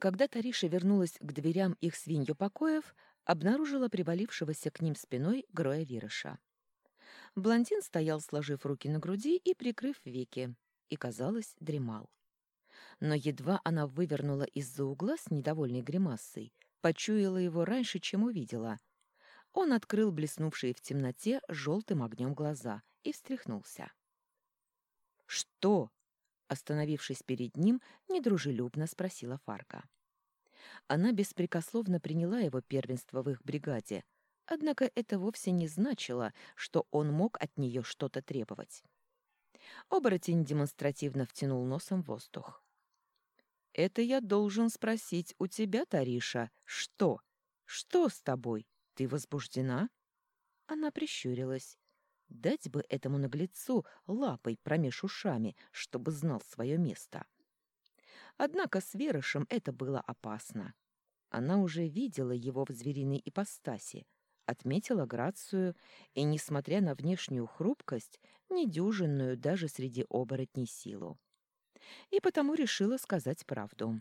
Когда Тариша вернулась к дверям их свинью покоев, обнаружила привалившегося к ним спиной Гроя Вирыша. Блондин стоял, сложив руки на груди и прикрыв веки, и, казалось, дремал. Но едва она вывернула из-за угла с недовольной гримасой, почуяла его раньше, чем увидела. Он открыл блеснувшие в темноте желтым огнем глаза и встряхнулся. «Что?» — остановившись перед ним, недружелюбно спросила Фарка. Она беспрекословно приняла его первенство в их бригаде, однако это вовсе не значило, что он мог от нее что-то требовать. Оборотень демонстративно втянул носом воздух. «Это я должен спросить у тебя, Тариша, что? Что с тобой? Ты возбуждена?» Она прищурилась. Дать бы этому наглецу лапой промеж ушами, чтобы знал свое место. Однако с Верышем это было опасно. Она уже видела его в звериной ипостаси, отметила грацию и, несмотря на внешнюю хрупкость, недюжинную даже среди оборотней силу. И потому решила сказать правду.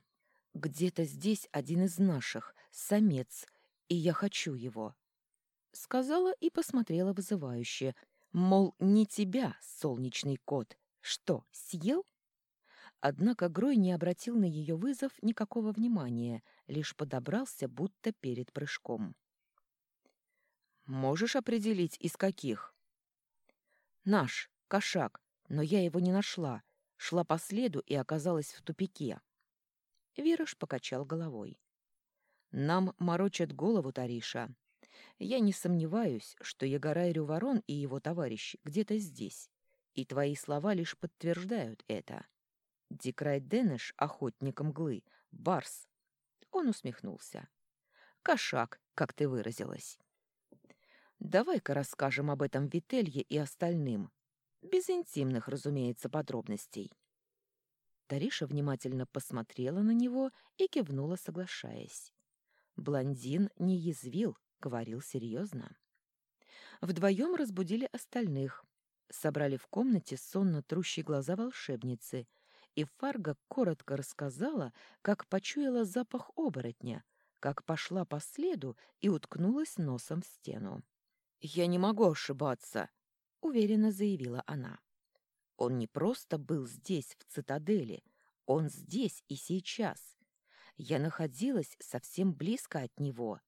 «Где-то здесь один из наших, самец, и я хочу его». Сказала и посмотрела вызывающе, мол, не тебя, солнечный кот. Что, съел? Однако Грой не обратил на ее вызов никакого внимания, лишь подобрался, будто перед прыжком. «Можешь определить, из каких?» «Наш, кошак, но я его не нашла. Шла по следу и оказалась в тупике». Вираж покачал головой. «Нам морочат голову, Тариша. Я не сомневаюсь, что Ягорай Рюворон и его товарищи где-то здесь, и твои слова лишь подтверждают это». Дикрай Денеш, охотник мглы, барс. Он усмехнулся. Кошак, как ты выразилась. Давай-ка расскажем об этом Вителье и остальным. Без интимных, разумеется, подробностей. Тариша внимательно посмотрела на него и кивнула, соглашаясь. Блондин не язвил, говорил серьезно. Вдвоем разбудили остальных. Собрали в комнате сонно трущие глаза волшебницы — и Фарго коротко рассказала, как почуяла запах оборотня, как пошла по следу и уткнулась носом в стену. «Я не могу ошибаться», — уверенно заявила она. «Он не просто был здесь, в цитадели, он здесь и сейчас. Я находилась совсем близко от него».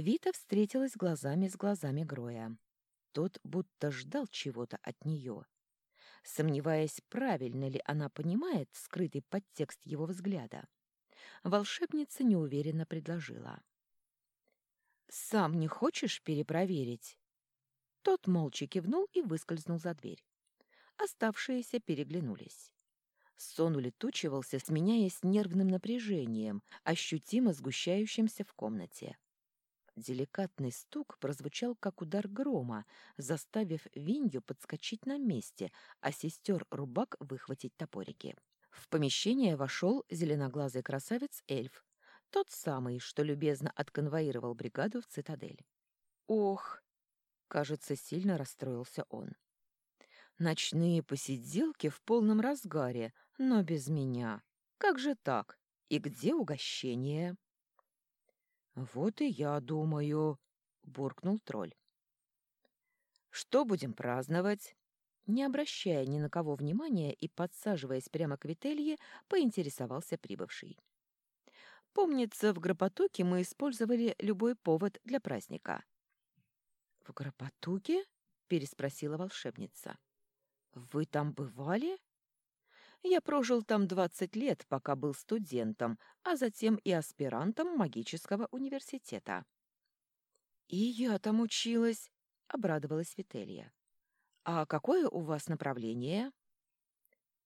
Вита встретилась глазами с глазами Гроя. Тот будто ждал чего-то от нее сомневаясь, правильно ли она понимает скрытый подтекст его взгляда. Волшебница неуверенно предложила. «Сам не хочешь перепроверить?» Тот молча кивнул и выскользнул за дверь. Оставшиеся переглянулись. Сон улетучивался, сменяясь нервным напряжением, ощутимо сгущающимся в комнате. Деликатный стук прозвучал, как удар грома, заставив Винью подскочить на месте, а сестер Рубак выхватить топорики. В помещение вошел зеленоглазый красавец-эльф, тот самый, что любезно отконвоировал бригаду в цитадель. «Ох!» — кажется, сильно расстроился он. «Ночные посиделки в полном разгаре, но без меня. Как же так? И где угощение?» «Вот и я думаю», — буркнул тролль. «Что будем праздновать?» Не обращая ни на кого внимания и подсаживаясь прямо к Вителье, поинтересовался прибывший. «Помнится, в Гропотуке мы использовали любой повод для праздника». «В Гропотуке?» — переспросила волшебница. «Вы там бывали?» Я прожил там двадцать лет, пока был студентом, а затем и аспирантом магического университета. «И я там училась», — обрадовалась Вителья. «А какое у вас направление?»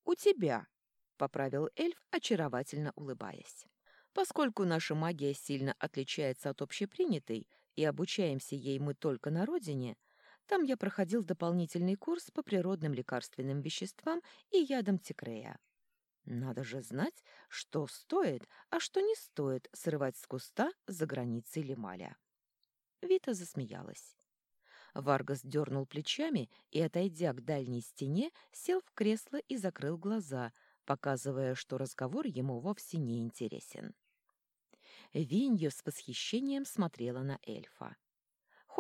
«У тебя», — поправил эльф, очаровательно улыбаясь. «Поскольку наша магия сильно отличается от общепринятой, и обучаемся ей мы только на родине, — там я проходил дополнительный курс по природным лекарственным веществам и ядам тикрея. Надо же знать, что стоит, а что не стоит срывать с куста за границей Лемаля. Вита засмеялась. Варгас дернул плечами и, отойдя к дальней стене, сел в кресло и закрыл глаза, показывая, что разговор ему вовсе не интересен. Виньо с восхищением смотрела на эльфа.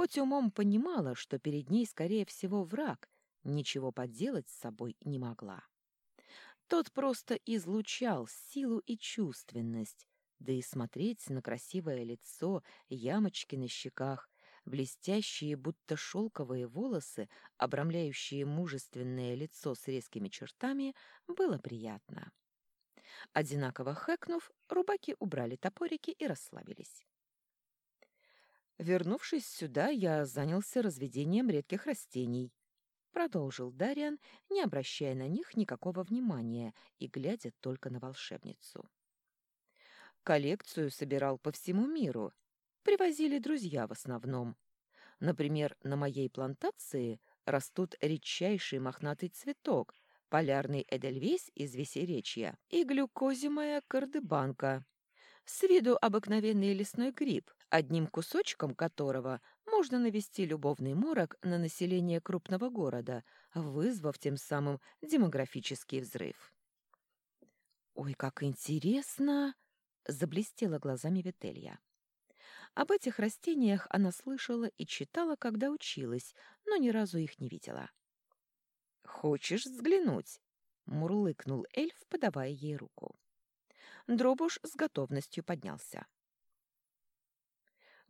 Хоть умом понимала, что перед ней, скорее всего, враг, ничего поделать с собой не могла. Тот просто излучал силу и чувственность, да и смотреть на красивое лицо, ямочки на щеках, блестящие, будто шелковые волосы, обрамляющие мужественное лицо с резкими чертами, было приятно. Одинаково хэкнув, рубаки убрали топорики и расслабились. Вернувшись сюда, я занялся разведением редких растений. Продолжил Дариан, не обращая на них никакого внимания и глядя только на волшебницу. Коллекцию собирал по всему миру. Привозили друзья в основном. Например, на моей плантации растут редчайший мохнатый цветок, полярный эдельвейс из Весеречья и глюкозимая кардебанка. С виду обыкновенный лесной гриб, одним кусочком которого можно навести любовный морок на население крупного города, вызвав тем самым демографический взрыв. «Ой, как интересно!» — заблестела глазами Вителья. Об этих растениях она слышала и читала, когда училась, но ни разу их не видела. «Хочешь взглянуть?» — мурлыкнул эльф, подавая ей руку. Дробуш с готовностью поднялся.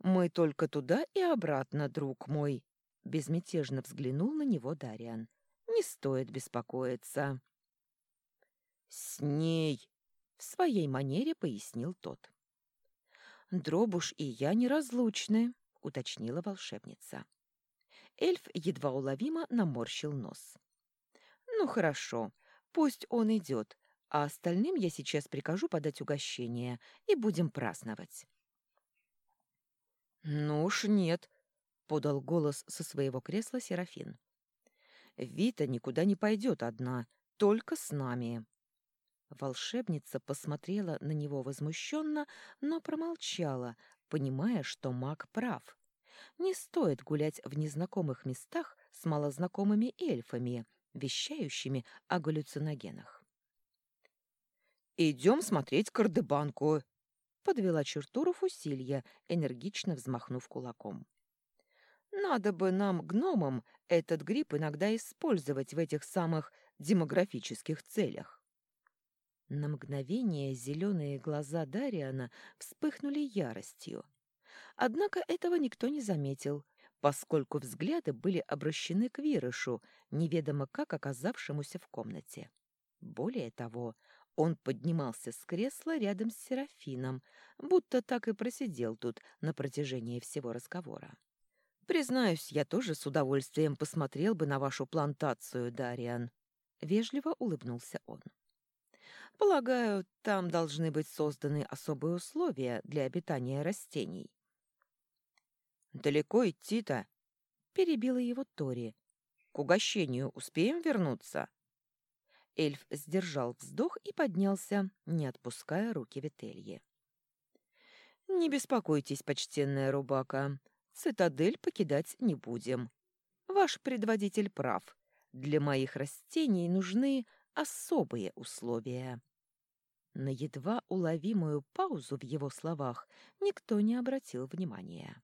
«Мы только туда и обратно, друг мой», — безмятежно взглянул на него Дариан. «Не стоит беспокоиться». «С ней!» — в своей манере пояснил тот. «Дробуш и я неразлучны», — уточнила волшебница. Эльф едва уловимо наморщил нос. «Ну хорошо, пусть он идет, а остальным я сейчас прикажу подать угощение, и будем праздновать». «Ну уж нет», — подал голос со своего кресла Серафин. «Вита никуда не пойдет одна, только с нами». Волшебница посмотрела на него возмущенно, но промолчала, понимая, что маг прав. Не стоит гулять в незнакомых местах с малознакомыми эльфами, вещающими о галлюциногенах. «Идем смотреть кардебанку», — подвела черту Руфусилья, энергично взмахнув кулаком. «Надо бы нам, гномам, этот гриб иногда использовать в этих самых демографических целях». На мгновение зеленые глаза Дариана вспыхнули яростью. Однако этого никто не заметил, поскольку взгляды были обращены к Вирышу, неведомо как оказавшемуся в комнате. Более того, он поднимался с кресла рядом с Серафином, будто так и просидел тут на протяжении всего разговора. «Признаюсь, я тоже с удовольствием посмотрел бы на вашу плантацию, Дариан», — вежливо улыбнулся он. Полагаю, там должны быть созданы особые условия для обитания растений. «Далеко идти-то?» — перебила его Тори. «К угощению успеем вернуться?» Эльф сдержал вздох и поднялся, не отпуская руки Вителье. «Не беспокойтесь, почтенная Рубака, цитадель покидать не будем. Ваш предводитель прав. Для моих растений нужны особые условия». На едва уловимую паузу в его словах никто не обратил внимания.